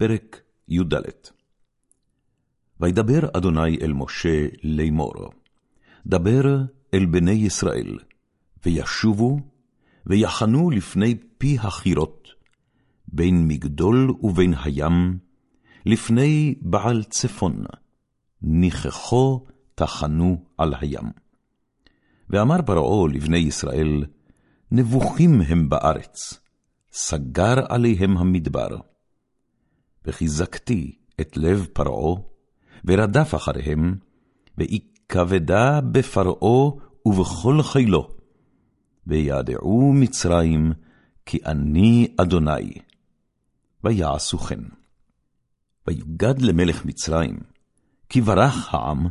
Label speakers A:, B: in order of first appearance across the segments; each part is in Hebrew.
A: פרק י"ד וידבר אדוני אל משה לאמור, דבר אל בני ישראל, וישובו, ויחנו לפני פי החירות, בין מגדול ובין הים, לפני בעל צפון, ניחכו תחנו על הים. ואמר פרעה לבני ישראל, נבוכים הם בארץ, סגר עליהם המדבר. וחיזקתי את לב פרעה, ורדף אחריהם, ויכבדה בפרעה ובכל חילו, וידעו מצרים, כי אני אדוני. ויעשו כן. ויוגד למלך מצרים, כי ברח העם,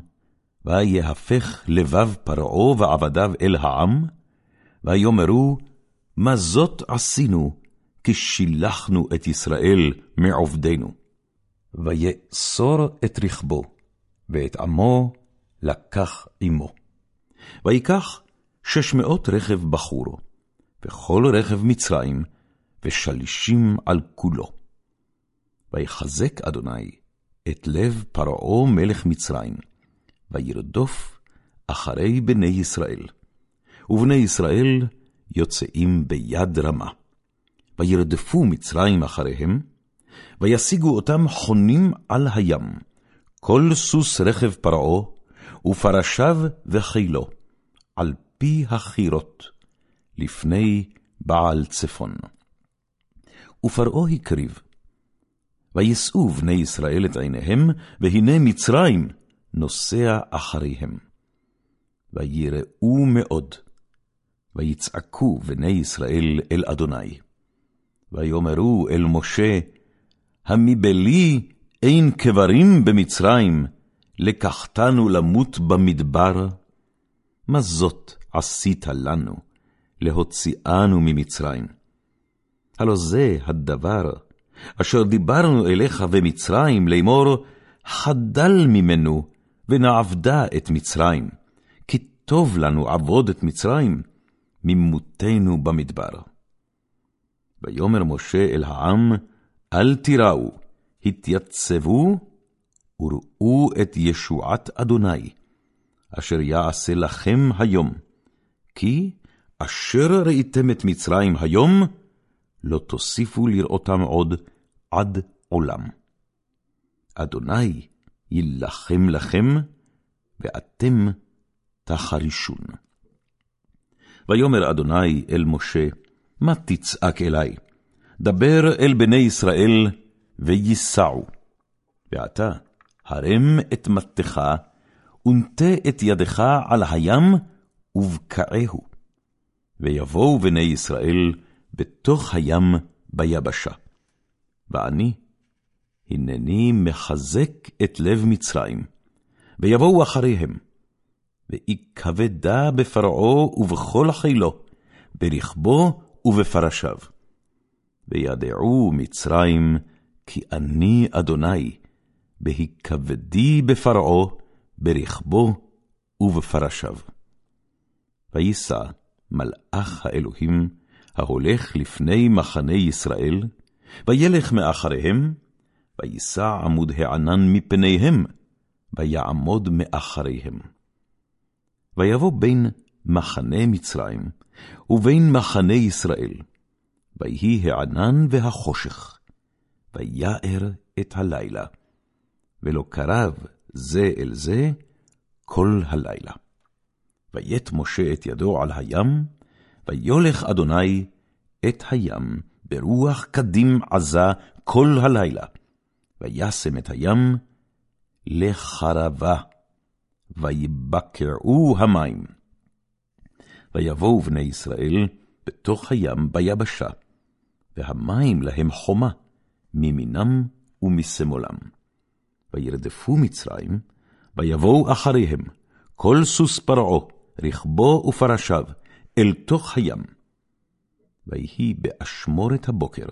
A: ויהפך לבב פרעה ועבדיו אל העם, ויאמרו, מה זאת עשינו, כי שילחנו את ישראל מעובדנו. ויאסור את רכבו, ואת עמו לקח עמו. ויקח שש מאות רכב בחור, וכל רכב מצרים, ושלישים על כולו. ויחזק אדוני את לב פרעה מלך מצרים, וירדוף אחרי בני ישראל. ובני ישראל יוצאים ביד רמה. וירדפו מצרים אחריהם, וישיגו אותם חונים על הים, כל סוס רכב פרעה, ופרשיו וחילו, על פי החירות, לפני בעל צפון. ופרעה הקריב. וישאו בני ישראל את עיניהם, והנה מצרים נוסע אחריהם. ויראו מאוד, ויצעקו בני ישראל אל אדוני. ויאמרו אל משה, המבלי אין קברים במצרים, לקחתנו למות במדבר? מה זאת עשית לנו, להוציאנו ממצרים? הלא זה הדבר אשר דיברנו אליך במצרים לאמור, חדל ממנו, ונעבדה את מצרים, כי טוב לנו עבוד את מצרים, ממותנו במדבר. ויאמר משה אל העם, אל תיראו, התייצבו, וראו את ישועת אדוני, אשר יעשה לכם היום. כי אשר ראיתם את מצרים היום, לא תוסיפו לראותם עוד עד עולם. אדוני יילחם לכם, ואתם תחרישון. ויאמר אדוני אל משה, מה תצעק אלי? דבר אל בני ישראל, וייסעו. ועתה, הרם את מטך, ונטה את ידך על הים, ובקעהו. ויבואו בני ישראל בתוך הים ביבשה. ואני, הנני מחזק את לב מצרים, ויבואו אחריהם, ויכבדה בפרעה ובכל חילו, ברכבו ובפרשיו. וידעו מצרים, כי אני אדוני, בהיכבדי בפרעה, ברכבו ובפרשיו. ויישא מלאך האלוהים, ההולך לפני מחנה ישראל, וילך מאחריהם, וישא עמוד הענן מפניהם, ויעמוד מאחריהם. ויבוא בין מחנה מצרים, ובין מחנה ישראל, ויהי הענן והחושך, ויער את הלילה, ולא קרב זה אל זה כל הלילה. ויית משה את ידו על הים, ויולך אדוני את הים ברוח קדים עזה כל הלילה, וישם את הים לחרבה, ויבקעו המים. ויבואו בני ישראל בתוך הים ביבשה, והמים להם חומה, מימינם ומשמאלם. וירדפו מצרים, ויבואו אחריהם, כל סוס פרעה, רכבו ופרשיו, אל תוך הים. ויהי באשמורת הבוקר,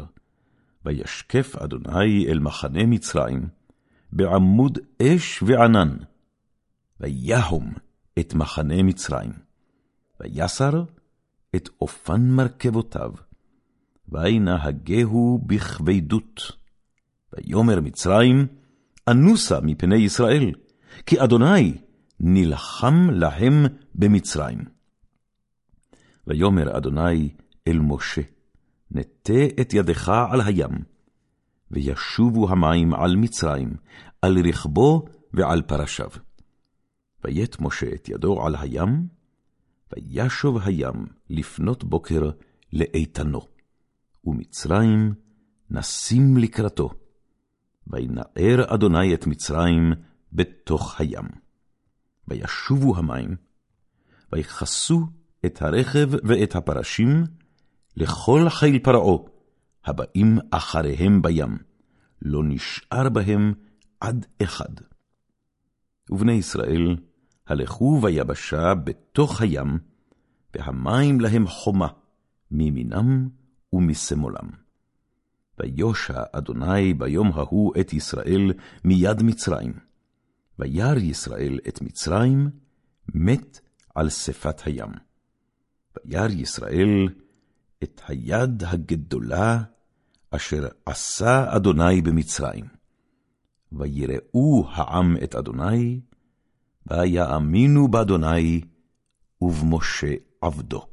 A: וישקף אדוני אל מחנה מצרים, בעמוד אש וענן, ויהום את מחנה מצרים, ויסר את אופן מרכבותיו, וינהגהו בכבדות, ויאמר מצרים, אנוסה מפני ישראל, כי אדוני נלחם להם במצרים. ויאמר אדוני אל משה, נטה את ידך על הים, וישובו המים על מצרים, על רכבו ועל פרשיו. ויית משה את ידו על הים, וישוב הים לפנות בוקר לאיתנו, ומצרים נסים לקראתו. וינער אדוני את מצרים בתוך הים. וישובו המים, ויכסו את הרכב ואת הפרשים לכל חיל פרעה, הבאים אחריהם בים, לא נשאר בהם עד אחד. ובני ישראל הלכו ביבשה בתוך הים, והמים להם חומה, מימינם ומשמאלם. ויושע אדוני ביום ההוא את ישראל מיד מצרים. וירא ישראל את מצרים, מת על שפת הים. וירא ישראל את היד הגדולה אשר עשה אדוני במצרים. ויראו העם את אדוני, ויאמינו באדוני ובמשה עבדו.